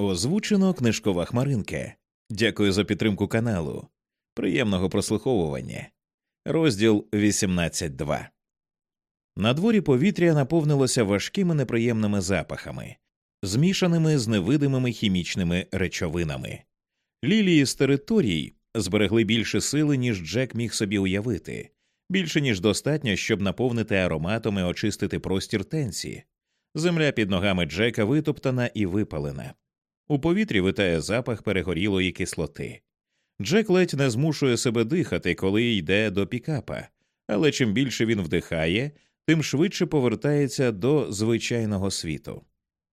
Озвучено книжкова хмаринка. Дякую за підтримку каналу. Приємного прослуховування. Розділ 18.2 На дворі повітря наповнилося важкими неприємними запахами, змішаними з невидимими хімічними речовинами. Лілії з територій зберегли більше сили, ніж Джек міг собі уявити, більше ніж достатньо, щоб наповнити ароматом і очистити простір тенсі. Земля під ногами Джека витоптана і випалена. У повітрі витає запах перегорілої кислоти. Джек ледь не змушує себе дихати, коли йде до пікапа, але чим більше він вдихає, тим швидше повертається до звичайного світу.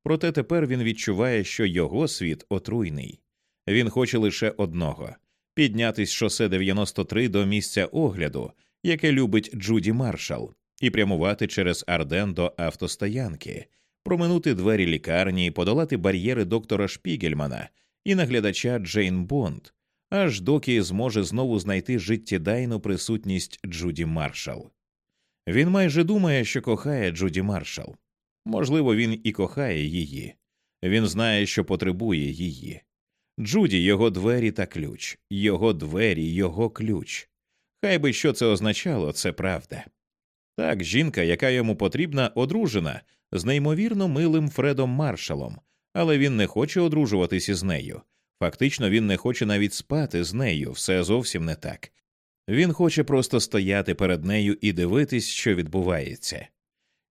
Проте тепер він відчуває, що його світ отруйний. Він хоче лише одного піднятись шосе 93 до місця огляду, яке любить Джуді Маршал, і прямувати через Арден до автостоянки, проминути двері лікарні, подолати бар'єри доктора Шпігельмана і наглядача Джейн Бонд, аж доки зможе знову знайти життєдайну присутність Джуді Маршал. Він майже думає, що кохає Джуді Маршал. Можливо, він і кохає її. Він знає, що потребує її. Джуді його двері та ключ, його двері, його ключ. Хай би що це означало, це правда. Так, жінка, яка йому потрібна, одружена з неймовірно милим Фредом Маршалом, але він не хоче одружуватись із нею. Фактично, він не хоче навіть спати з нею, все зовсім не так. Він хоче просто стояти перед нею і дивитись, що відбувається.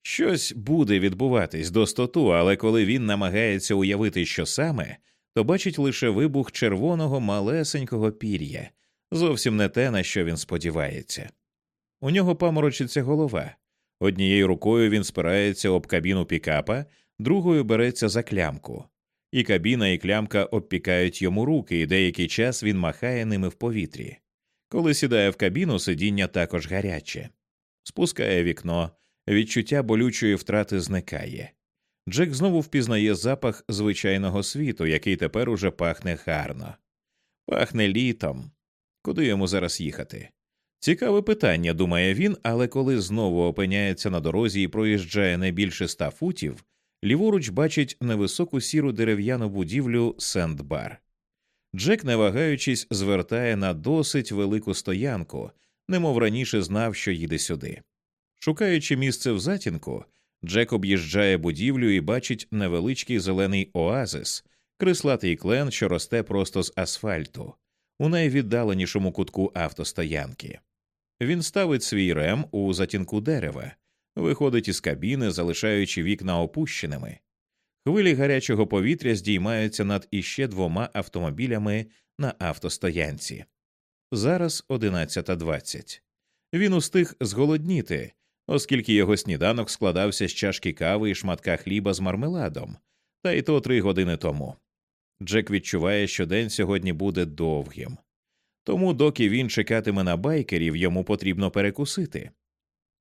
Щось буде відбуватись достоту, але коли він намагається уявити, що саме, то бачить лише вибух червоного малесенького пір'я, зовсім не те, на що він сподівається. У нього паморочиться голова. Однією рукою він спирається об кабіну пікапа, другою береться за клямку. І кабіна і клямка обпікають йому руки, і деякий час він махає ними в повітрі. Коли сідає в кабіну, сидіння також гаряче. Спускає вікно, відчуття болючої втрати зникає. Джек знову впізнає запах звичайного світу, який тепер уже пахне гарно. Пахне літом. Куди йому зараз їхати? Цікаве питання, думає він, але коли знову опиняється на дорозі і проїжджає не більше ста футів, ліворуч бачить невисоку сіру дерев'яну будівлю Сент-Бар. Джек, не вагаючись, звертає на досить велику стоянку, немов раніше знав, що їде сюди. Шукаючи місце в затінку, Джек об'їжджає будівлю і бачить невеличкий зелений оазис, крислатий клен, що росте просто з асфальту, у найвіддаленішому кутку автостоянки. Він ставить свій рем у затінку дерева, виходить із кабіни, залишаючи вікна опущеними. Хвилі гарячого повітря здіймаються над іще двома автомобілями на автостоянці. Зараз 11.20. Він устиг зголодніти, оскільки його сніданок складався з чашки кави і шматка хліба з мармеладом, та й то три години тому. Джек відчуває, що день сьогодні буде довгим. Тому, доки він чекатиме на байкерів, йому потрібно перекусити.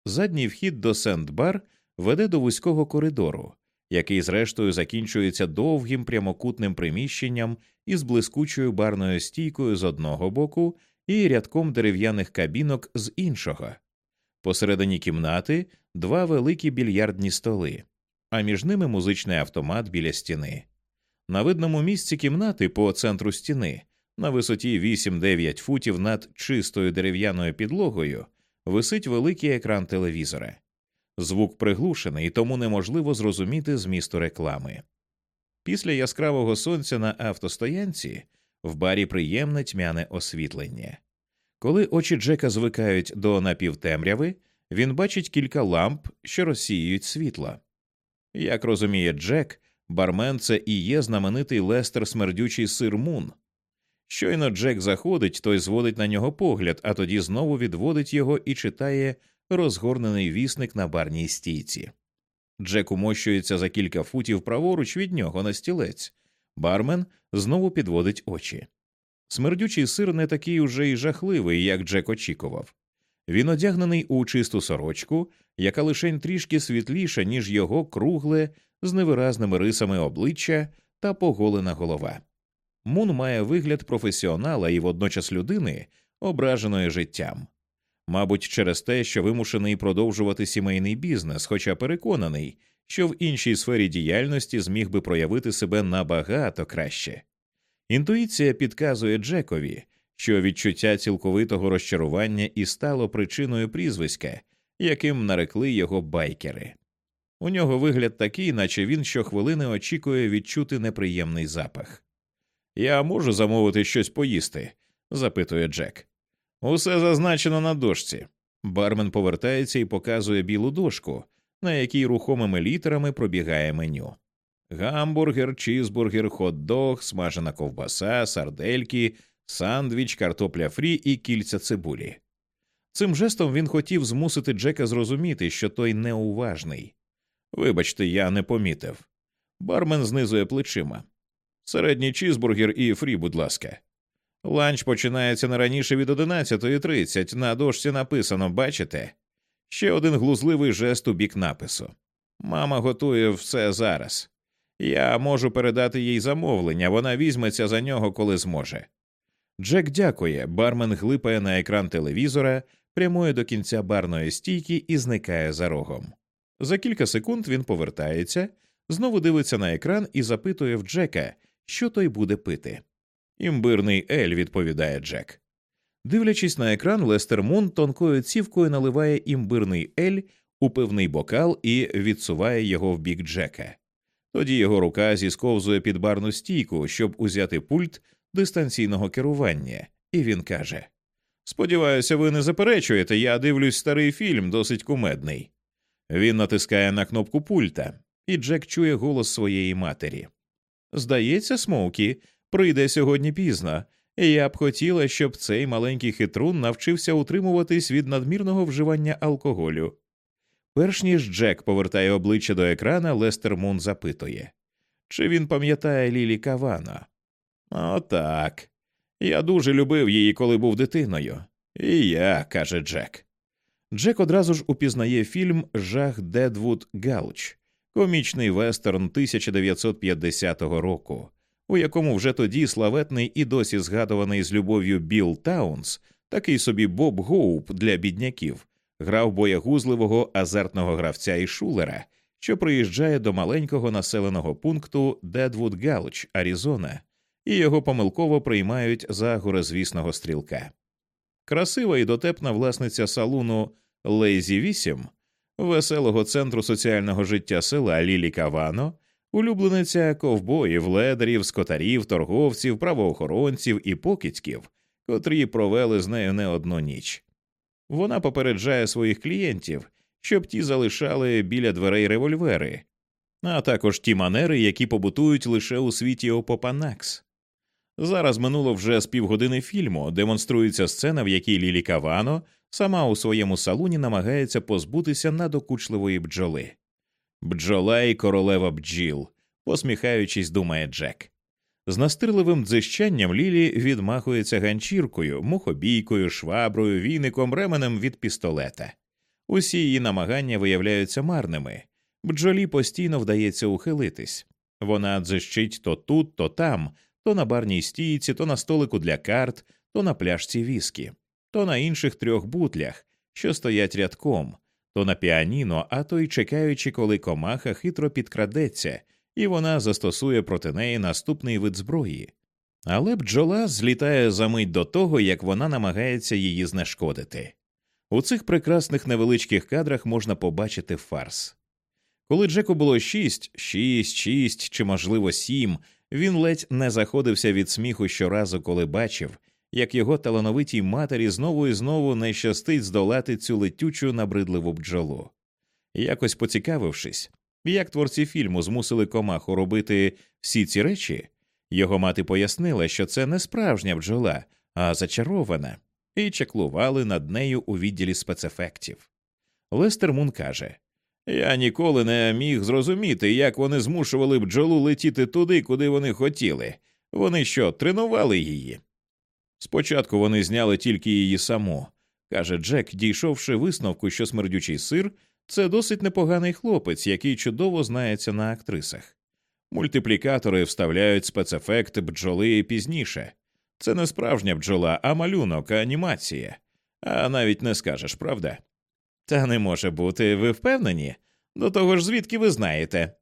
Задній вхід до Сент-Бар веде до вузького коридору, який, зрештою, закінчується довгим прямокутним приміщенням із блискучою барною стійкою з одного боку і рядком дерев'яних кабінок з іншого. Посередині кімнати два великі більярдні столи, а між ними музичний автомат біля стіни. На видному місці кімнати по центру стіни, на висоті 8-9 футів над чистою дерев'яною підлогою, висить великий екран телевізора. Звук приглушений, тому неможливо зрозуміти змісту реклами. Після яскравого сонця на автостоянці в барі приємне тьмяне освітлення. Коли очі Джека звикають до напівтемряви, він бачить кілька ламп, що розсіюють світло. Як розуміє Джек, бармен це і є знаменитий лестер смердючий сир Мун. Щойно Джек заходить, той зводить на нього погляд, а тоді знову відводить його і читає розгорнений вісник на барній стійці. Джек умощується за кілька футів праворуч від нього на стілець. Бармен знову підводить очі. Смердючий сир не такий уже й жахливий, як Джек очікував. Він одягнений у чисту сорочку, яка лишень трішки світліша, ніж його кругле, з невиразними рисами обличчя та поголена голова. Мун має вигляд професіонала і водночас людини, ображеної життям. Мабуть, через те, що вимушений продовжувати сімейний бізнес, хоча переконаний, що в іншій сфері діяльності зміг би проявити себе набагато краще. Інтуїція підказує Джекові, що відчуття цілковитого розчарування і стало причиною прізвиська, яким нарекли його байкери. У нього вигляд такий, наче він щохвилини очікує відчути неприємний запах. Я можу замовити щось поїсти? запитує Джек. Усе зазначено на дошці. Бармен повертається і показує білу дошку, на якій рухомими літерами пробігає меню. Гамбургер, чізбургер, хот-дог, смажена ковбаса, сардельки, сандвіч, картопля фрі і кільця цибулі. Цим жестом він хотів змусити Джека зрозуміти, що той неуважний. Вибачте, я не помітив. Бармен знизує плечима. Середній чізбургер і фрі, будь ласка. Ланч починається не раніше від 11.30. На дошці написано, бачите? Ще один глузливий жест у бік напису. Мама готує все зараз. Я можу передати їй замовлення, вона візьметься за нього, коли зможе. Джек дякує, бармен глипає на екран телевізора, прямує до кінця барної стійки і зникає за рогом. За кілька секунд він повертається, знову дивиться на екран і запитує в Джека, що той буде пити. Імбирний Ель, відповідає Джек. Дивлячись на екран, Лестер Мун тонкою цівкою наливає імбирний Ель у пивний бокал і відсуває його в бік Джека. Тоді його рука зісковзує під барну стійку, щоб узяти пульт дистанційного керування, і він каже Сподіваюся, ви не заперечуєте, я дивлюсь старий фільм, досить кумедний. Він натискає на кнопку пульта, і Джек чує голос своєї матері. Здається, Смоукі прийде сьогодні пізно, і я б хотіла, щоб цей маленький хитрун навчився утримуватись від надмірного вживання алкоголю. Перш ніж Джек повертає обличчя до екрана, Лестер Мун запитує чи він пам'ятає Лілі Кавано. Отак. Я дуже любив її, коли був дитиною. І я, каже Джек. Джек одразу ж упізнає фільм Жах Дедвуд Галч, комічний вестерн 1950 року, у якому вже тоді славетний і досі згадуваний з любов'ю Білл Таунс, такий собі Боб Гоуп для бідняків, грав боягузливого азартного гравця і шулера, що приїжджає до маленького населеного пункту Дедвуд Галч, Аризона, і його помилково приймають за горозвісного стрілка. Красива і дотепна власниця салуну Лейзі 8 веселого центру соціального життя села Лілі Кавано, улюблениця ковбоїв, ледарів, скотарів, торговців, правоохоронців і покидьків, котрі провели з нею не одну ніч. Вона попереджає своїх клієнтів, щоб ті залишали біля дверей револьвери, а також ті манери, які побутують лише у світі Опопанакс. Зараз минуло вже з півгодини фільму, демонструється сцена, в якій Лілі Кавано сама у своєму салуні намагається позбутися надокучливої бджоли. Бджола і королева бджіл, посміхаючись, думає Джек. З настирливим дзищанням Лілі відмахується ганчіркою, мухобійкою, шваброю, віником, ременем від пістолета. Усі її намагання виявляються марними. Бджолі постійно вдається ухилитись. Вона дзищить то тут, то там, то на барній стійці, то на столику для карт, то на пляшці віскі, то на інших трьох бутлях, що стоять рядком, то на піаніно, а то й чекаючи, коли комаха хитро підкрадеться, і вона застосує проти неї наступний вид зброї. Але бджола злітає за мить до того, як вона намагається її знешкодити. У цих прекрасних невеличких кадрах можна побачити фарс. Коли Джеку було шість, шість, шість чи, можливо, сім, він ледь не заходився від сміху щоразу, коли бачив, як його талановитій матері знову і знову не щастить здолати цю летючу набридливу бджолу. Якось поцікавившись, як творці фільму змусили комаху робити всі ці речі, його мати пояснила, що це не справжня бджола, а зачарована, і чаклували над нею у відділі спецефектів. Лестер Мун каже Я ніколи не міг зрозуміти, як вони змушували бджолу летіти туди, куди вони хотіли. Вони що, тренували її? Спочатку вони зняли тільки її саму, каже Джек, дійшовши висновку, що смердючий сир це досить непоганий хлопець, який чудово знається на актрисах. Мультиплікатори вставляють спецефекти бджоли пізніше. Це не справжня бджола, а малюнок, а анімація. А навіть не скажеш, правда? Та не може бути, ви впевнені? До того ж, звідки ви знаєте?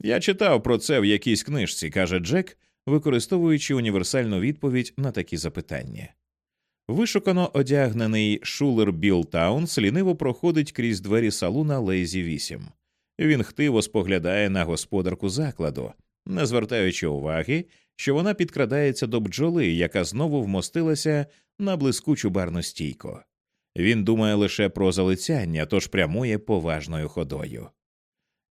Я читав про це в якійсь книжці, каже Джек, використовуючи універсальну відповідь на такі запитання. Вишукано одягнений шулер Білл Таунс ліниво проходить крізь двері салуна Лейзі 8. Він хтиво споглядає на господарку закладу, не звертаючи уваги, що вона підкрадається до бджоли, яка знову вмостилася на блискучу барну стійку. Він думає лише про залицяння, тож прямує поважною ходою.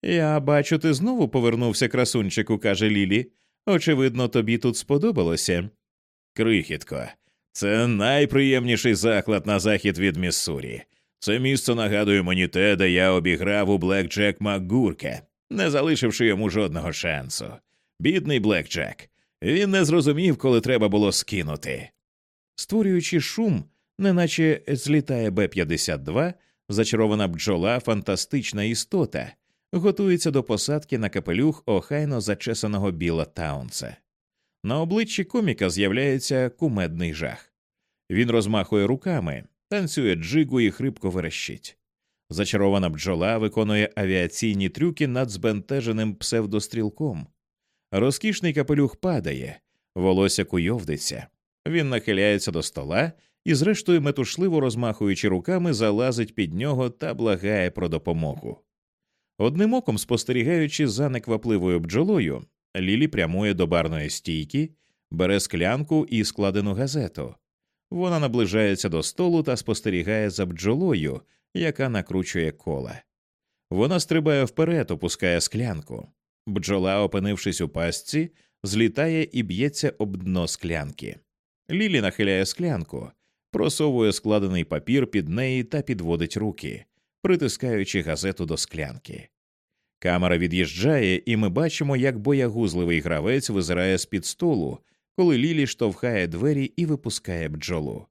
Я бачу, ти знову повернувся, красунчику, каже Лілі. Очевидно, тобі тут сподобалося. Крихітко, це найприємніший заклад на захід від Міссурі. Це місце нагадує мені те, де я обіграв у Блек Джек Макгурка, не залишивши йому жодного шансу. Бідний Блек Джек. Він не зрозумів, коли треба було скинути. Створюючи шум, неначе злітає Б 52 зачарована бджола, фантастична істота, готується до посадки на капелюх охайно зачесаного біла Таунса. На обличчі коміка з'являється кумедний жах. Він розмахує руками, танцює джигу і хрипко верещить. Зачарована бджола виконує авіаційні трюки над збентеженим псевдострілком. Розкішний капелюх падає, волосся куйовдиться. Він нахиляється до стола і, зрештою, метушливо розмахуючи руками, залазить під нього та благає про допомогу. Одним оком, спостерігаючи за неквапливою бджолою, Лілі прямує до барної стійки, бере склянку і складену газету. Вона наближається до столу та спостерігає за бджолою, яка накручує кола. Вона стрибає вперед, опускає склянку. Бджола, опинившись у пастці, злітає і б'ється об дно склянки. Лілі нахиляє склянку, просовує складений папір під неї та підводить руки, притискаючи газету до склянки. Камера від'їжджає, і ми бачимо, як боягузливий гравець визирає з під столу, коли Лілі штовхає двері і випускає бджолу.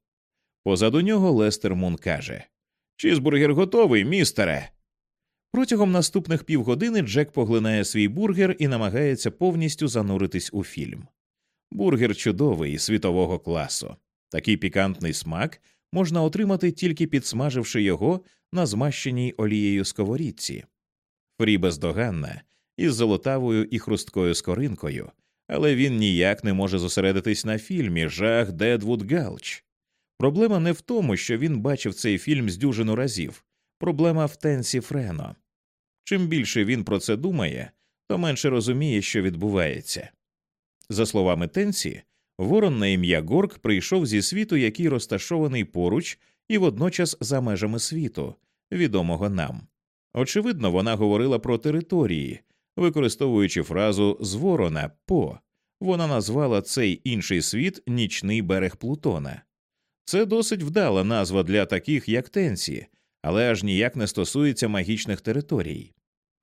Позаду нього Лестер Мун каже Чізбургер готовий, містере. Протягом наступних півгодини Джек поглинає свій бургер і намагається повністю зануритись у фільм. Бургер чудовий світового класу. Такий пікантний смак можна отримати тільки підсмаживши його на змащеній олією сковорідці. Фрі бездоганна із золотавою і хрусткою скоринкою, але він ніяк не може зосередитись на фільмі Жах Дедвуд Галч. Проблема не в тому, що він бачив цей фільм з дюжину разів, проблема в Тенсі Френо. Чим більше він про це думає, то менше розуміє, що відбувається. За словами Тенсі, ворон на ім'я Горк прийшов зі світу, який розташований поруч і водночас за межами світу, відомого нам. Очевидно, вона говорила про території, використовуючи фразу з ворона по. Вона назвала цей інший світ нічний берег Плутона. Це досить вдала назва для таких, як Тенсі, але аж ніяк не стосується магічних територій.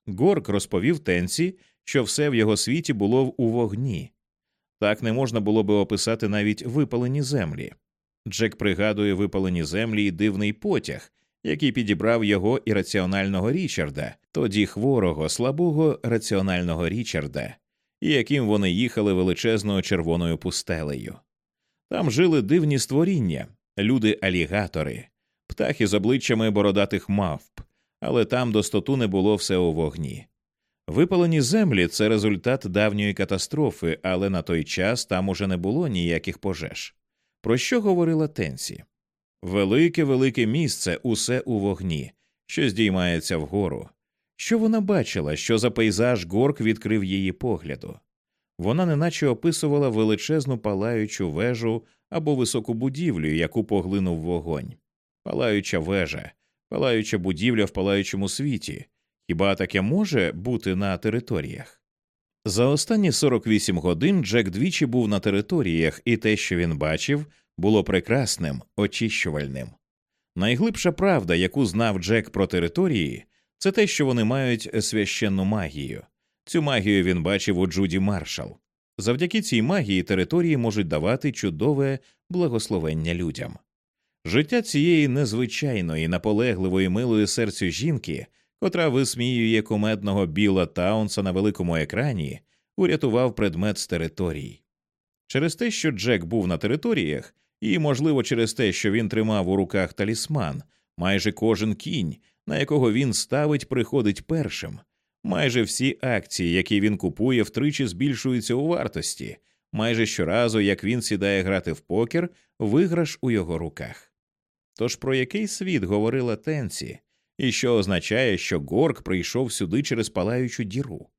Горк розповів Тенсі, що все в його світі було у вогні. Так не можна було би описати навіть випалені землі. Джек пригадує випалені землі і дивний потяг, який підібрав його ірраціонального Річарда, тоді хворого, слабого раціонального Річарда, і яким вони їхали величезною червоною пустелею. Там жили дивні створіння, люди алігатори, птахи з обличчями бородатих мавп, але там достоту не було все у вогні. Випалені землі це результат давньої катастрофи, але на той час там уже не було ніяких пожеж. Про що говорила Тенсі? Велике велике місце, усе у вогні, що здіймається вгору. Що вона бачила, що за пейзаж горк відкрив її погляду? Вона неначе описувала величезну палаючу вежу або високу будівлю, яку поглинув вогонь. Палаюча вежа, палаюча будівля в палаючому світі. Хіба таке може бути на територіях? За останні 48 годин Джек двічі був на територіях, і те, що він бачив, було прекрасним, очищувальним. Найглибша правда, яку знав Джек про території, це те, що вони мають священну магію. Цю магію він бачив у Джуді Маршал. Завдяки цій магії території можуть давати чудове благословення людям. Життя цієї незвичайної, наполегливої милої серцю жінки, котра висміює кумедного біла Таунса на великому екрані, урятував предмет з територій. Через те, що Джек був на територіях, і, можливо, через те, що він тримав у руках талісман, майже кожен кінь, на якого він ставить, приходить першим. Майже всі акції, які він купує, втричі збільшуються у вартості. Майже щоразу, як він сідає грати в покер, виграш у його руках. Тож про який світ говорила Тенсі, і що означає, що Горк прийшов сюди через палаючу діру?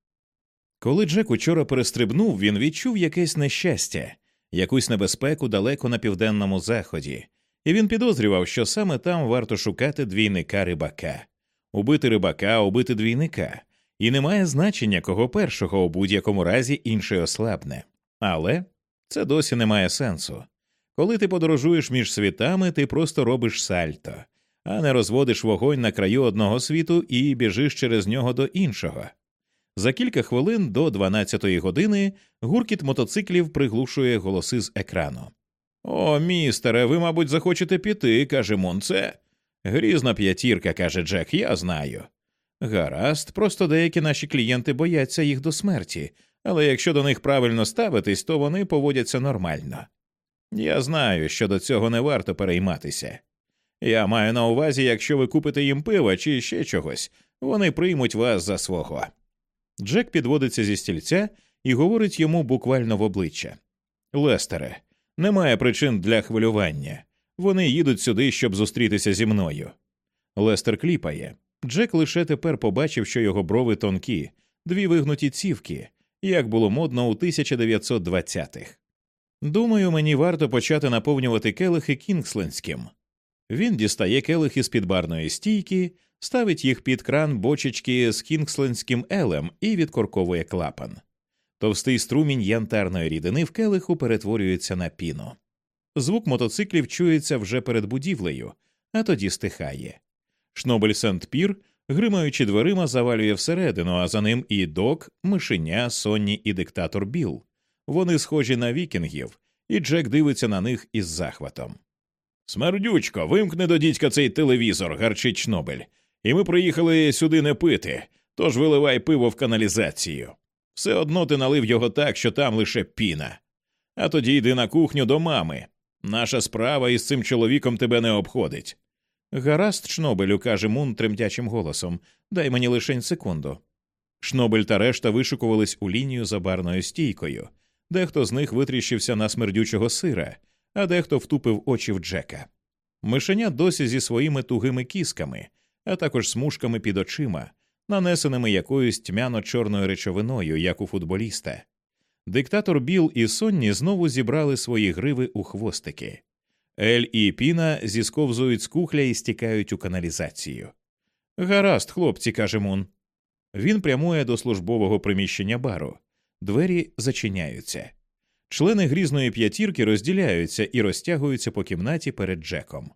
Коли Джек учора перестрибнув, він відчув якесь нещастя, якусь небезпеку далеко на південному заході, і він підозрював, що саме там варто шукати двійника рибака, убити рибака, убити двійника, і немає значення, кого першого у будь-якому разі інший ослабне. Але це досі не має сенсу. Коли ти подорожуєш між світами, ти просто робиш сальто, а не розводиш вогонь на краю одного світу і біжиш через нього до іншого. За кілька хвилин до 12-ї години гуркіт мотоциклів приглушує голоси з екрану. О, містере, ви, мабуть, захочете піти, каже Монце. Грізна п'ятірка, каже Джек, я знаю. Гаразд, просто деякі наші клієнти бояться їх до смерті, але якщо до них правильно ставитись, то вони поводяться нормально. Я знаю, що до цього не варто перейматися. Я маю на увазі, якщо ви купите їм пива чи ще чогось, вони приймуть вас за свого. Джек підводиться зі стільця і говорить йому буквально в обличчя Лестере, немає причин для хвилювання. Вони їдуть сюди, щоб зустрітися зі мною. Лестер кліпає. Джек лише тепер побачив, що його брови тонкі, дві вигнуті цівки, як було модно у 1920-х. Думаю, мені варто почати наповнювати келихи кінгсленським. Він дістає келихи з під барної стійки, ставить їх під кран бочечки з кінгсленським елем і відкорковує клапан. Товстий струмінь янтарної рідини в келиху перетворюється на піну. Звук мотоциклів чується вже перед будівлею, а тоді стихає. Шнобель Сент Пір, гримаючи дверима, завалює всередину, а за ним і док, мишеня, Сонні і диктатор Біл. Вони схожі на вікінгів, і Джек дивиться на них із захватом. Смердючко, вимкни до дідька цей телевізор, гарчить Шнобель. І ми приїхали сюди не пити, тож виливай пиво в каналізацію. Все одно ти налив його так, що там лише піна. А тоді йди на кухню до мами. Наша справа із цим чоловіком тебе не обходить. Гаразд, Шнобелю, каже Мун тремтячим голосом, дай мені лишень секунду. Шнобель та решта вишикувались у лінію за барною стійкою, дехто з них витріщився на смердючого сира, а дехто втупив очі в Джека. Мишеня досі зі своїми тугими кісками, а також смужками під очима, нанесеними якоюсь тьмяно чорною речовиною, як у футболіста. Диктатор Біл і Сонні знову зібрали свої гриви у хвостики. Ель і Піна зісковзують з кухля і стікають у каналізацію. Гаразд, хлопці, каже Мун. Він прямує до службового приміщення бару. Двері зачиняються. Члени грізної п'ятірки розділяються і розтягуються по кімнаті перед Джеком.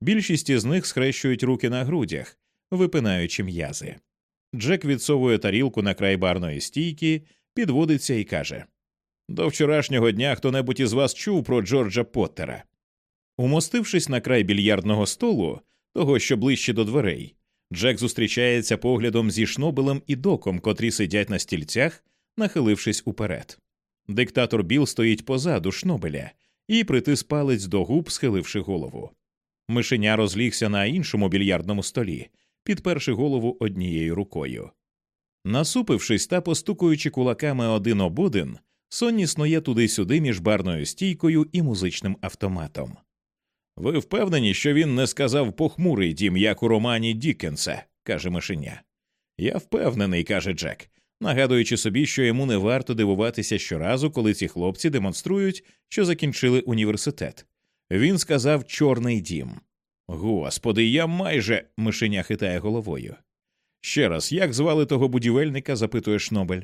Більшість із них схрещують руки на грудях, випинаючи м'язи. Джек відсовує тарілку на край барної стійки, підводиться і каже До вчорашнього дня хто небудь із вас чув про Джорджа Поттера. Умостившись на край більярдного столу, того, що ближче до дверей, Джек зустрічається поглядом зі шнобелем і доком, котрі сидять на стільцях, нахилившись уперед. Диктатор Біл стоїть позаду шнобеля і притис палець до губ, схиливши голову. Мишеня розлігся на іншому більярдному столі, підперши голову однією рукою. Насупившись та постукуючи кулаками один об один, Сонні снує туди-сюди між барною стійкою і музичним автоматом. Ви впевнені, що він не сказав похмурий дім, як у романі Діккенса?» – каже мишеня. Я впевнений, каже Джек, нагадуючи собі, що йому не варто дивуватися щоразу, коли ці хлопці демонструють, що закінчили університет. Він сказав Чорний дім. Господи, я майже. мишеня хитає головою. Ще раз, як звали того будівельника, запитує Шнобель.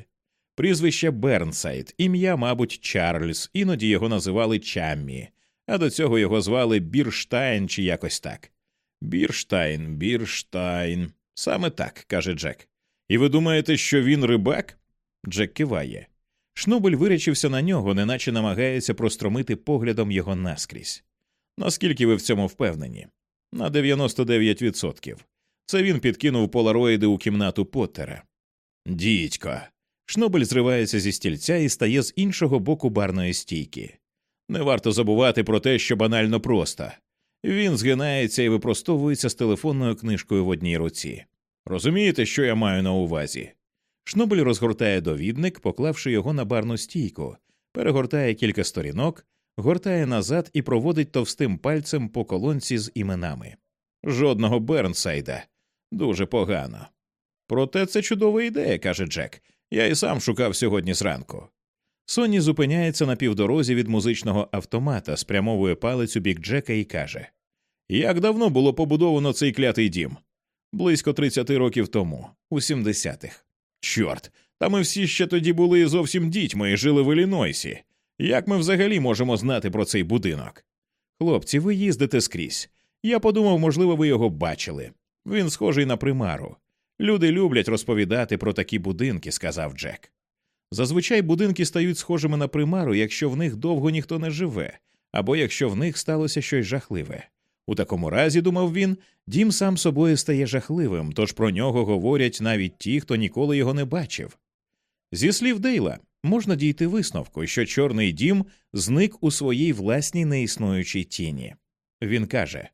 Прізвище Бернсайд, ім'я, мабуть, Чарльз, іноді його називали Чаммі, а до цього його звали Бірштайн чи якось так. Бірштайн, Бірштайн. Саме так, каже Джек. І ви думаєте, що він рибак? Джек киває. Шнобель вирячився на нього, неначе намагається простромити поглядом його наскрізь. Наскільки ви в цьому впевнені? На 99%. Це він підкинув полароїди у кімнату Поттера. Дідько. Шнобель зривається зі стільця і стає з іншого боку барної стійки. Не варто забувати про те, що банально просто. Він згинається і випростовується з телефонною книжкою в одній руці. Розумієте, що я маю на увазі? Шнобель розгортає довідник, поклавши його на барну стійку, перегортає кілька сторінок, гортає назад і проводить товстим пальцем по колонці з іменами. Жодного Бернсайда. Дуже погано. Проте це чудова ідея, каже Джек. Я і сам шукав сьогодні зранку. Соні зупиняється на півдорозі від музичного автомата, спрямовує палець у бік Джека і каже Як давно було побудовано цей клятий дім? Близько 30 років тому, у 70-х. Чорт, та ми всі ще тоді були зовсім дітьми і жили в Іллінойсі. Як ми взагалі можемо знати про цей будинок? Хлопці, ви їздите скрізь. Я подумав, можливо, ви його бачили. Він схожий на примару. Люди люблять розповідати про такі будинки, сказав Джек. Зазвичай будинки стають схожими на примару, якщо в них довго ніхто не живе, або якщо в них сталося щось жахливе. У такому разі, думав він, дім сам собою стає жахливим, тож про нього говорять навіть ті, хто ніколи його не бачив. Зі слів Дейла, можна дійти висновку, що Чорний дім зник у своїй власній неіснуючій тіні. Він каже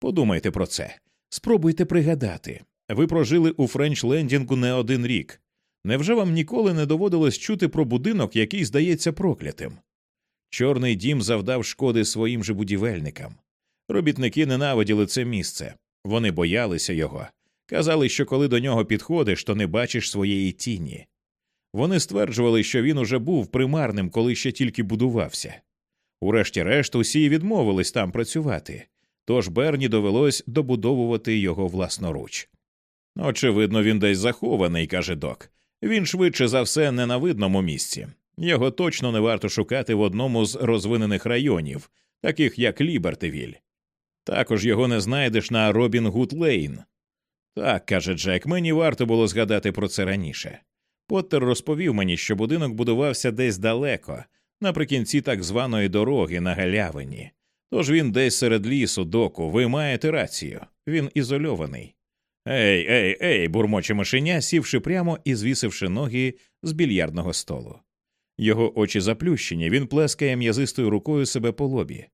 Подумайте про це, спробуйте пригадати. Ви прожили у Френч-Лендінгу не один рік. Невже вам ніколи не доводилось чути про будинок, який здається проклятим? Чорний дім завдав шкоди своїм же будівельникам. Робітники ненавиділи це місце, вони боялися його, казали, що коли до нього підходиш, то не бачиш своєї тіні. Вони стверджували, що він уже був примарним, коли ще тільки будувався. Урешті-решт, усі відмовились там працювати, тож Берні довелось добудовувати його власноруч. Очевидно, він десь захований, каже док. Він швидше за все не на видному місці. Його точно не варто шукати в одному з розвинених районів, таких як Лібертивіль. Також його не знайдеш на Робін Гуд Лейн. Так, каже Джек, мені варто було згадати про це раніше. Поттер розповів мені, що будинок будувався десь далеко, наприкінці так званої дороги на галявині. Тож він десь серед лісу, доку, ви маєте рацію, він ізольований. Ей, ей, ей, бурмоче мишеня, сівши прямо і звісивши ноги з більярдного столу. Його очі заплющені, він плескає м'язистою рукою себе по лобі.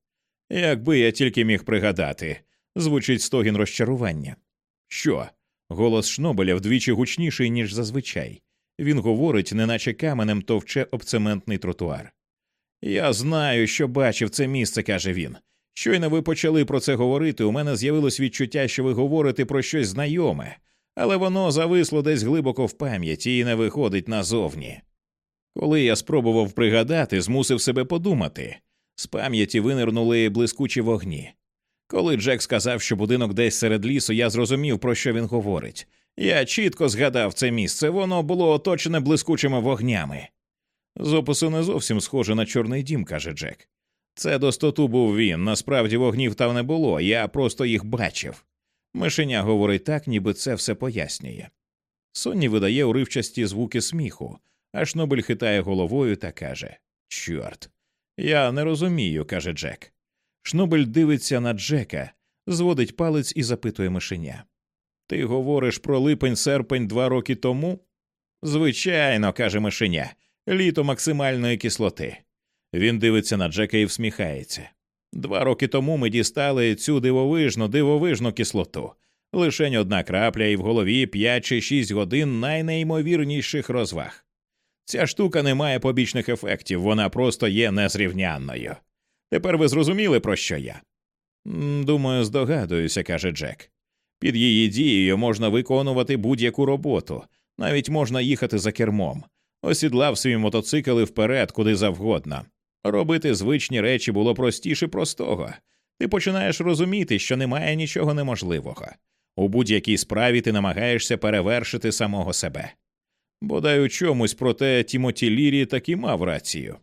Якби я тільки міг пригадати, звучить стогін розчарування. Що? Голос Шнобеля вдвічі гучніший, ніж зазвичай. Він говорить, неначе каменем товче об цементний тротуар. Я знаю, що бачив це місце, каже він. Щойно ви почали про це говорити, у мене з'явилось відчуття, що ви говорите про щось знайоме, але воно зависло десь глибоко в пам'яті і не виходить назовні. Коли я спробував пригадати, змусив себе подумати з пам'яті винирнули блискучі вогні. Коли Джек сказав, що будинок десь серед лісу, я зрозумів, про що він говорить. Я чітко згадав це місце, воно було оточене блискучими вогнями. З опису не зовсім схоже на чорний дім, каже Джек. Це достоту був він. Насправді вогнів там не було, я просто їх бачив. Мишеня говорить так, ніби це все пояснює. Сонні видає уривчасті звуки сміху, а Шнобель хитає головою та каже Чорт. Я не розумію, каже Джек. Шнобель дивиться на Джека, зводить палець і запитує мишеня. Ти говориш про липень серпень два роки тому? Звичайно, каже мишеня, літо максимальної кислоти. Він дивиться на Джека і всміхається. Два роки тому ми дістали цю дивовижну, дивовижну кислоту. Лишень одна крапля, і в голові п'ять чи шість годин найнеймовірніших розваг. Ця штука не має побічних ефектів, вона просто є незрівнянною. Тепер ви зрозуміли, про що я? Думаю, здогадуюся, каже Джек. Під її дією можна виконувати будь-яку роботу, навіть можна їхати за кермом, осідлав свій мотоцикл і вперед, куди завгодно. Робити звичні речі було простіше простого. Ти починаєш розуміти, що немає нічого неможливого. У будь-якій справі ти намагаєшся перевершити самого себе. Бодай у чомусь, проте Тімоті Лірі таки мав рацію.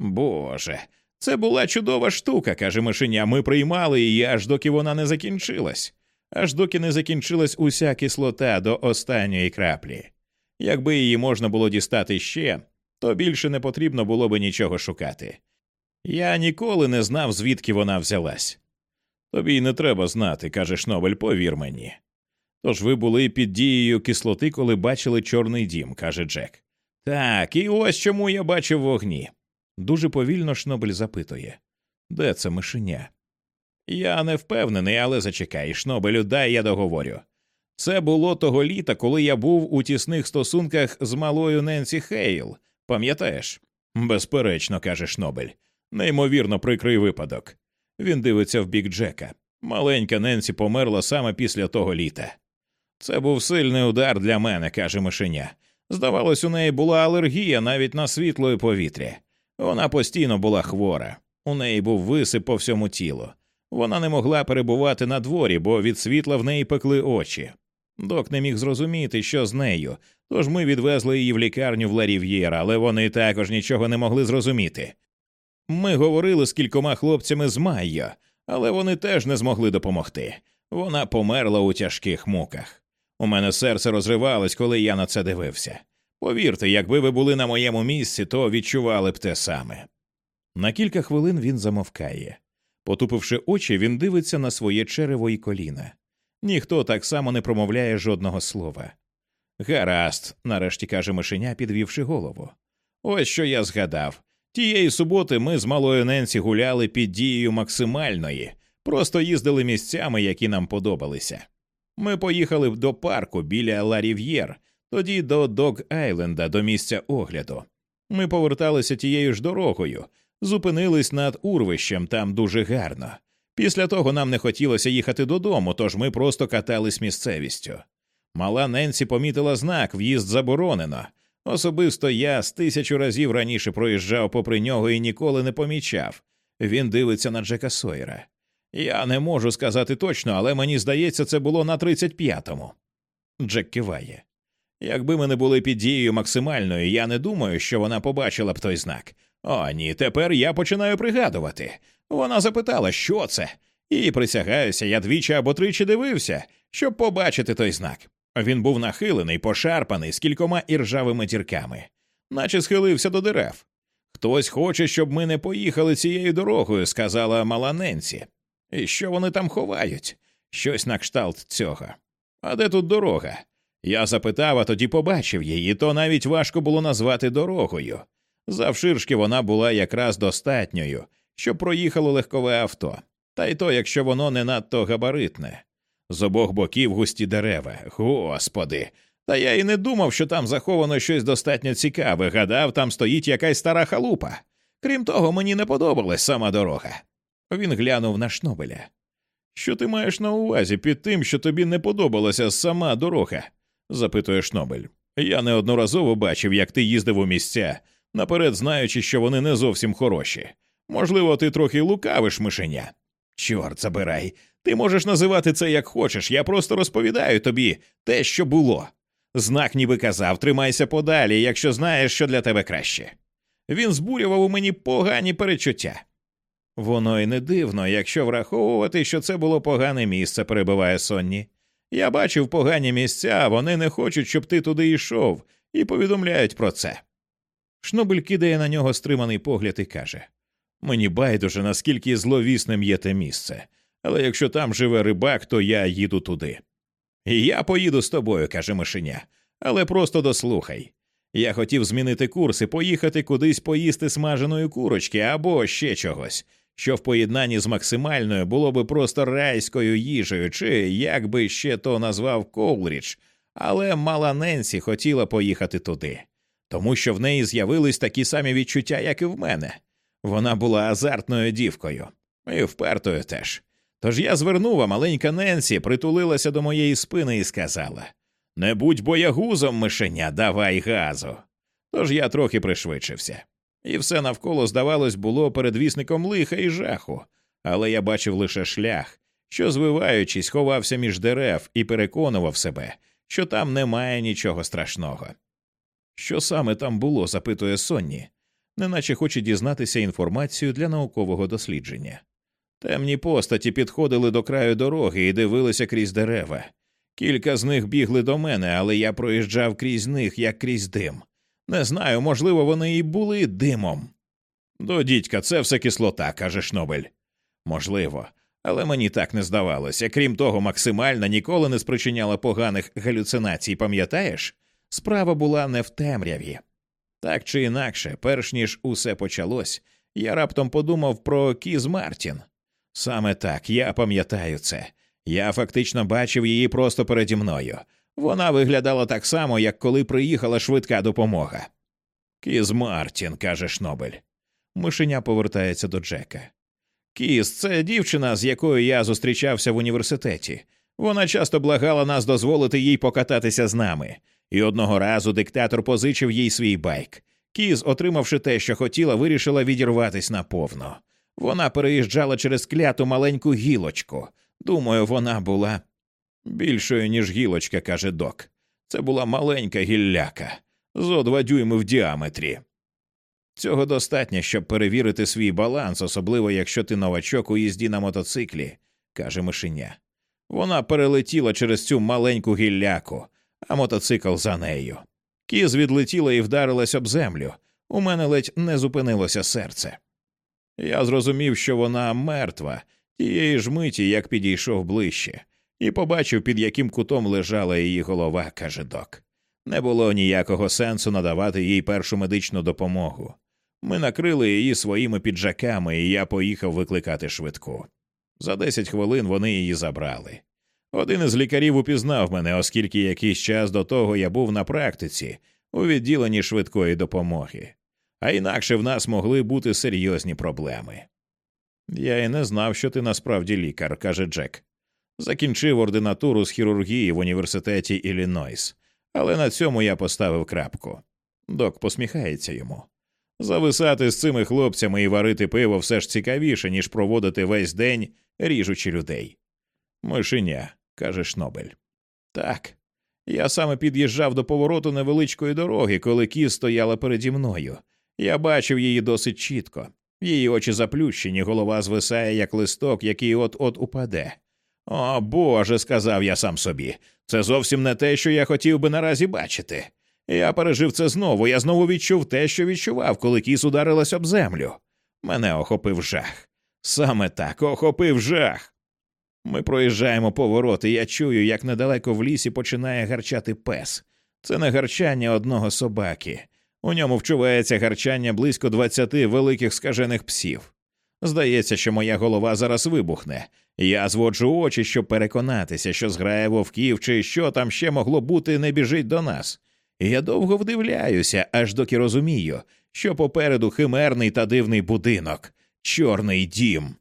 Боже, це була чудова штука, каже мишеня. Ми приймали її, аж доки вона не закінчилась, аж доки не закінчилась уся кислота до останньої краплі. Якби її можна було дістати ще, то більше не потрібно було би нічого шукати. Я ніколи не знав, звідки вона взялась. Тобі й не треба знати, каже Шнобель, повір мені. Тож ви були під дією кислоти, коли бачили Чорний дім, каже Джек. Так, і ось чому я бачив вогні. Дуже повільно Шнобель запитує де це мишеня? Я не впевнений, але зачекай, Шнобелю, дай я договорю. Це було того літа, коли я був у тісних стосунках з малою Ненсі Хейл. Пам'ятаєш? Безперечно, каже Шнобель. Неймовірно прикрий випадок. Він дивиться в бік Джека. Маленька Ненсі померла саме після того літа. Це був сильний удар для мене, каже мишеня. Здавалось, у неї була алергія навіть на світло і повітря. Вона постійно була хвора, у неї був висип по всьому тілу. Вона не могла перебувати на дворі, бо від світла в неї пекли очі. Док не міг зрозуміти, що з нею, тож ми відвезли її в лікарню в Ларів'єр, але вони також нічого не могли зрозуміти. Ми говорили з кількома хлопцями з Майо, але вони теж не змогли допомогти. Вона померла у тяжких муках. У мене серце розривалось, коли я на це дивився. Повірте, якби ви були на моєму місці, то відчували б те саме. На кілька хвилин він замовкає. Потупивши очі, він дивиться на своє черево і коліна. Ніхто так само не промовляє жодного слова. Гаразд, нарешті каже мишеня, підвівши голову. Ось що я згадав. Тієї суботи ми з малою Ненсі гуляли під дією максимальної, просто їздили місцями, які нам подобалися. Ми поїхали до парку біля Ларів'єр, тоді до Дог Айленда, до місця огляду. Ми поверталися тією ж дорогою, зупинились над урвищем, там дуже гарно. Після того нам не хотілося їхати додому, тож ми просто катались місцевістю. Мала Ненсі помітила знак в'їзд заборонено. Особисто я з тисячу разів раніше проїжджав попри нього і ніколи не помічав. Він дивиться на Джека Сойера. Я не можу сказати точно, але мені здається, це було на 35-му. Джек киває. Якби ми не були під дією максимальною, я не думаю, що вона побачила б той знак. О, ні, тепер я починаю пригадувати. Вона запитала, що це, і присягаюся, я двічі або тричі дивився, щоб побачити той знак. Він був нахилений, пошарпаний з кількома іржавими дірками, наче схилився до дерев. Хтось хоче, щоб ми не поїхали цією дорогою, сказала мала Ненсі. І що вони там ховають? Щось на кшталт цього. А де тут дорога? Я запитав, а тоді побачив її, то навіть важко було назвати дорогою. Завширшки вона була якраз достатньою, щоб проїхало легкове авто, та й то, якщо воно не надто габаритне. З обох боків густі дерева. Господи. Та я і не думав, що там заховано щось достатньо цікаве. Гадав, там стоїть якась стара халупа. Крім того, мені не подобалась сама дорога. Він глянув на Шнобеля. Що ти маєш на увазі під тим, що тобі не подобалася сама дорога? запитує Шнобель. Я неодноразово бачив, як ти їздив у місця, наперед знаючи, що вони не зовсім хороші. Можливо, ти трохи лукавиш мишеня. Чорт забирай, ти можеш називати це як хочеш, я просто розповідаю тобі те, що було. Знак ніби казав, тримайся подалі, якщо знаєш, що для тебе краще. Він збурював у мені погані перечуття. Воно й не дивно, якщо враховувати, що це було погане місце, перебиває Сонні. Я бачив погані місця, вони не хочуть, щоб ти туди йшов, і повідомляють про це. Шнобель кидає на нього стриманий погляд і каже Мені байдуже, наскільки зловісним є те місце, але якщо там живе рибак, то я їду туди. І я поїду з тобою, каже мишеня, але просто дослухай. Я хотів змінити курс і поїхати кудись поїсти смаженої курочки або ще чогось, що в поєднанні з максимальною було би просто райською їжею, чи як би ще то назвав Коулріч, але мала Ненсі хотіла поїхати туди, тому що в неї з'явились такі самі відчуття, як і в мене. Вона була азартною дівкою, і впертою теж. Тож я звернув, а маленька Ненсі притулилася до моєї спини і сказала Не будь боягузом, мишеня, давай газу. Тож я трохи пришвидшився. І все навколо, здавалось, було передвісником лиха і жаху, але я бачив лише шлях, що, звиваючись, ховався між дерев і переконував себе, що там немає нічого страшного. Що саме там було? запитує Сонні, неначе хоче дізнатися інформацію для наукового дослідження. Темні постаті підходили до краю дороги і дивилися крізь дерева. Кілька з них бігли до мене, але я проїжджав крізь них, як крізь дим. Не знаю, можливо, вони і були димом. До дідька, це все кислота, каже Шнобель. Можливо, але мені так не здавалося. Крім того, максимально ніколи не спричиняла поганих галюцинацій, пам'ятаєш? Справа була не в темряві. Так чи інакше, перш ніж усе почалось, я раптом подумав про Кіз Мартін. Саме так, я пам'ятаю це. Я фактично бачив її просто переді мною. Вона виглядала так само, як коли приїхала швидка допомога. Кіз Мартін, каже Шнобель. Мишеня повертається до Джека. Кіз, це дівчина, з якою я зустрічався в університеті. Вона часто благала нас дозволити їй покататися з нами, і одного разу диктатор позичив їй свій байк. Кіз, отримавши те, що хотіла, вирішила відірватись наповно. Вона переїжджала через кляту маленьку гілочку. Думаю, вона була більшою, ніж гілочка, каже док. Це була маленька гілляка, зо два дюйми в діаметрі. Цього достатньо, щоб перевірити свій баланс, особливо якщо ти новачок у їзді на мотоциклі, каже мишеня. Вона перелетіла через цю маленьку гілляку, а мотоцикл за нею. Кіз відлетіла і вдарилась об землю. У мене ледь не зупинилося серце. Я зрозумів, що вона мертва, тієї ж миті, як підійшов ближче, і побачив, під яким кутом лежала її голова, каже док. Не було ніякого сенсу надавати їй першу медичну допомогу. Ми накрили її своїми піджаками, і я поїхав викликати швидку. За десять хвилин вони її забрали. Один із лікарів упізнав мене, оскільки якийсь час до того я був на практиці у відділенні швидкої допомоги, а інакше в нас могли бути серйозні проблеми. Я і не знав, що ти насправді лікар, каже Джек. Закінчив ординатуру з хірургії в університеті Іллінойс, але на цьому я поставив крапку. Док посміхається йому. Зависати з цими хлопцями і варити пиво все ж цікавіше, ніж проводити весь день, ріжучи людей. Мишеня, каже Шнобель. Так. Я саме під'їжджав до повороту невеличкої дороги, коли кіз стояла переді мною. Я бачив її досить чітко. Її очі заплющені, голова звисає, як листок, який от от упаде. О Боже, сказав я сам собі, це зовсім не те, що я хотів би наразі бачити. Я пережив це знову, я знову відчув те, що відчував, коли кіс ударилась об землю. Мене охопив жах. Саме так охопив жах. Ми проїжджаємо поворот, і я чую, як недалеко в лісі починає гарчати пес. Це не гарчання одного собаки. У ньому вчувається гарчання близько двадцяти великих скажених псів. Здається, що моя голова зараз вибухне. Я зводжу очі, щоб переконатися, що зграє вовків чи що там ще могло бути, не біжить до нас. Я довго вдивляюся, аж доки розумію, що попереду химерний та дивний будинок, чорний дім.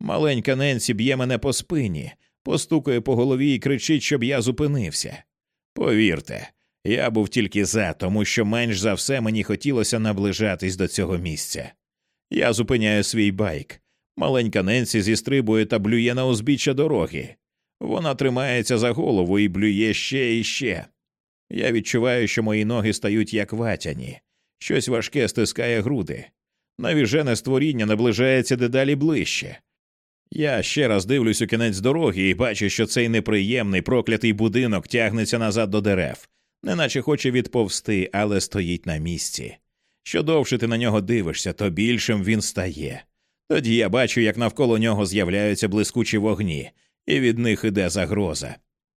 Маленька Ненсі б'є мене по спині, постукає по голові і кричить, щоб я зупинився. Повірте, я був тільки за, тому що менш за все мені хотілося наближатись до цього місця. Я зупиняю свій байк. Маленька Ненсі зістрибує та блює на узбіччя дороги. Вона тримається за голову і блює ще і ще. Я відчуваю, що мої ноги стають як ватяні, щось важке стискає груди. Навіжене створіння наближається дедалі ближче. Я ще раз дивлюсь у кінець дороги і бачу, що цей неприємний проклятий будинок тягнеться назад до дерев, неначе хоче відповсти, але стоїть на місці. Що довше ти на нього дивишся, то більшим він стає. Тоді я бачу, як навколо нього з'являються блискучі вогні, і від них іде загроза.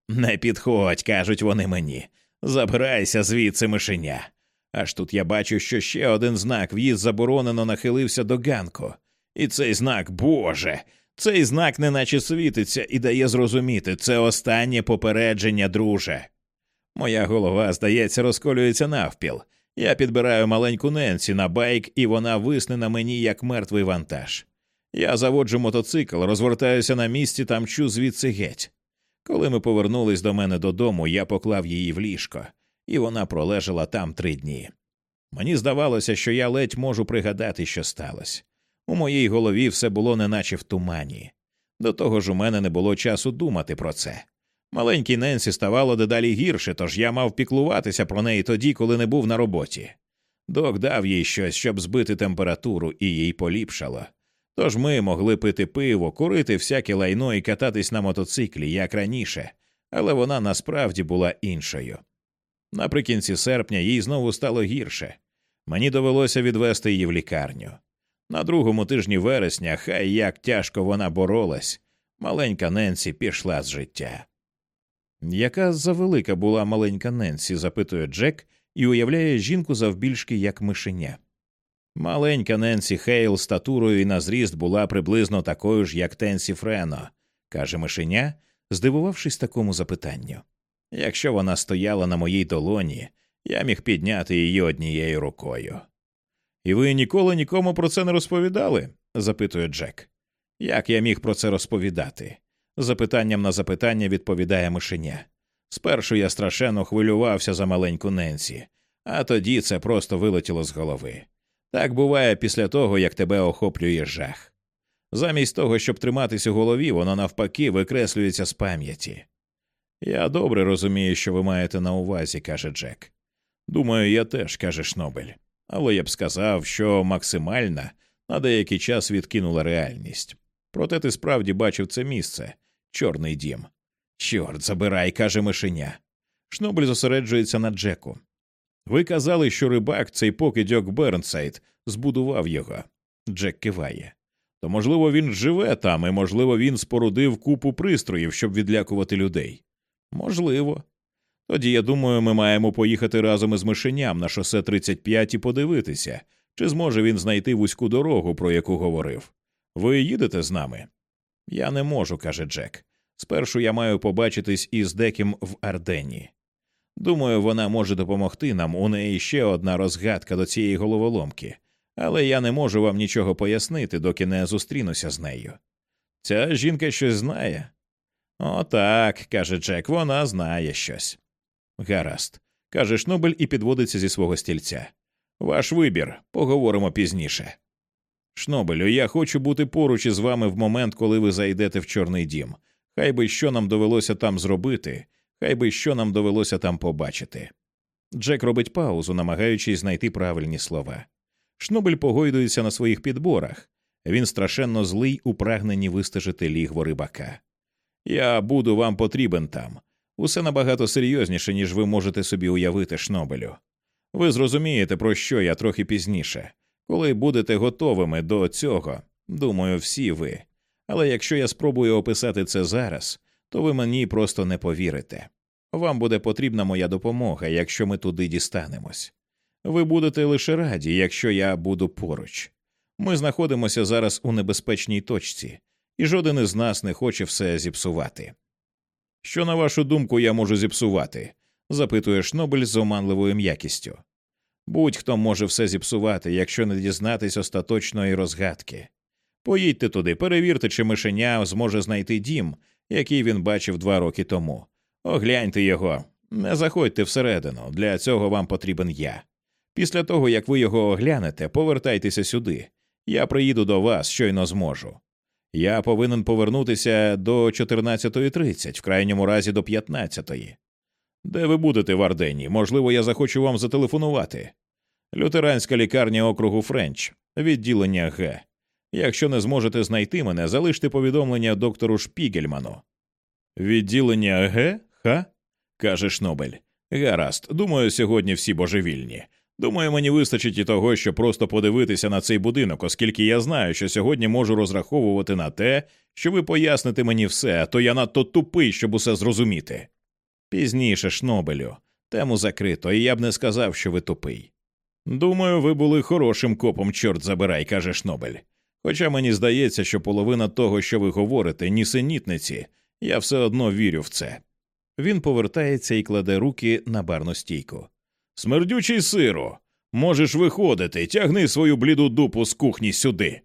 Не підходь, кажуть вони мені. Забирайся звідси мишеня. Аж тут я бачу, що ще один знак в'їзд заборонено нахилився до ганку. І цей знак, Боже, цей знак неначе світиться і дає зрозуміти це останнє попередження, друже. Моя голова, здається, розколюється навпіл. Я підбираю маленьку Ненсі на байк, і вона висне на мені як мертвий вантаж. Я заводжу мотоцикл, розвертаюся на місці та мчу звідси геть. Коли ми повернулись до мене додому, я поклав її в ліжко, і вона пролежала там три дні. Мені здавалося, що я ледь можу пригадати, що сталося. У моїй голові все було неначе в тумані. До того ж, у мене не було часу думати про це. Маленькій Ненсі ставало дедалі гірше, тож я мав піклуватися про неї тоді, коли не був на роботі. Док дав їй щось, щоб збити температуру, і їй поліпшало. Тож ми могли пити пиво, курити всяке лайно і кататись на мотоциклі, як раніше, але вона насправді була іншою. Наприкінці серпня їй знову стало гірше. Мені довелося відвести її в лікарню. На другому тижні вересня, хай як тяжко вона боролась, маленька Ненсі пішла з життя. Яка завбільшки була маленька Ненсі? запитує Джек і уявляє жінку завбільшки як мишеня. Маленька Ненсі Хейл статурою і на зріст була приблизно такою ж, як Тенсі Френо, каже мишеня, здивувавшись такому запитанню. Якщо вона стояла на моїй долоні, я міг підняти її однією рукою. І ви ніколи нікому про це не розповідали? запитує Джек. Як я міг про це розповідати? Запитанням на запитання відповідає мишеня. Спершу я страшенно хвилювався за маленьку Ненсі, а тоді це просто вилетіло з голови. Так буває після того, як тебе охоплює жах. Замість того, щоб триматись у голові, воно навпаки викреслюється з пам'яті. Я добре розумію, що ви маєте на увазі, каже Джек. Думаю, я теж, каже Шнобель. Але я б сказав, що максимальна на деякий час відкинула реальність. Проте ти справді бачив це місце чорний дім. Чорт забирай, каже мишеня. Шнобель зосереджується на Джеку. Ви казали, що рибак, цей покидьок Бернсайд, збудував його. Джек киває. То, можливо, він живе там, і, можливо, він спорудив купу пристроїв, щоб відлякувати людей. Можливо. Тоді, я думаю, ми маємо поїхати разом із мишеням на шосе 35 і подивитися, чи зможе він знайти вузьку дорогу, про яку говорив. Ви їдете з нами? Я не можу, каже Джек. Спершу я маю побачитись із деким в Арденні. Думаю, вона може допомогти нам. У неї ще одна розгадка до цієї головоломки, але я не можу вам нічого пояснити, доки не зустрінуся з нею. Ця жінка щось знає. Отак, каже Джек, вона знає щось. Гаразд, каже Шнобель і підводиться зі свого стільця. Ваш вибір, поговоримо пізніше. Шнобелю, я хочу бути поруч із вами в момент, коли ви зайдете в Чорний дім. Хай би що нам довелося там зробити, хай би що нам довелося там побачити. Джек робить паузу, намагаючись знайти правильні слова. Шнобель погойдується на своїх підборах. Він страшенно злий у прагненні вистежити лігво рибака. Я буду вам потрібен там. Усе набагато серйозніше, ніж ви можете собі уявити, Шнобелю. Ви зрозумієте, про що я трохи пізніше, коли будете готовими до цього, думаю, всі ви. Але якщо я спробую описати це зараз, то ви мені просто не повірите. Вам буде потрібна моя допомога, якщо ми туди дістанемось. Ви будете лише раді, якщо я буду поруч. Ми знаходимося зараз у небезпечній точці, і жоден із нас не хоче все зіпсувати. Що, на вашу думку, я можу зіпсувати? запитує Шнобель з оманливою м'якістю. Будь-хто може все зіпсувати, якщо не дізнатись остаточної розгадки. Поїдьте туди, перевірте, чи мишеня зможе знайти дім, який він бачив два роки тому. Огляньте його, не заходьте всередину, для цього вам потрібен я. Після того, як ви його оглянете, повертайтеся сюди. Я приїду до вас, щойно зможу. Я повинен повернутися до 14.30, в крайньому разі до 15.00. Де ви будете в Ардені? Можливо, я захочу вам зателефонувати. Лютеранська лікарня округу Френч, відділення Г. Якщо не зможете знайти мене, залиште повідомлення доктору Шпігельману. Відділення Г? Ха? каже Шнобель. Гаразд, думаю, сьогодні всі божевільні. Думаю, мені вистачить і того, щоб просто подивитися на цей будинок, оскільки я знаю, що сьогодні можу розраховувати на те, що ви поясните мені все, а то я надто тупий, щоб усе зрозуміти. Пізніше, Шнобелю, тему закрито, і я б не сказав, що ви тупий. Думаю, ви були хорошим копом, чорт забирай, каже Шнобель. Хоча мені здається, що половина того, що ви говорите, нісенітниці, я все одно вірю в це. Він повертається і кладе руки на барну стійку. Смердючий сиро, можеш виходити, тягни свою бліду дупу з кухні сюди.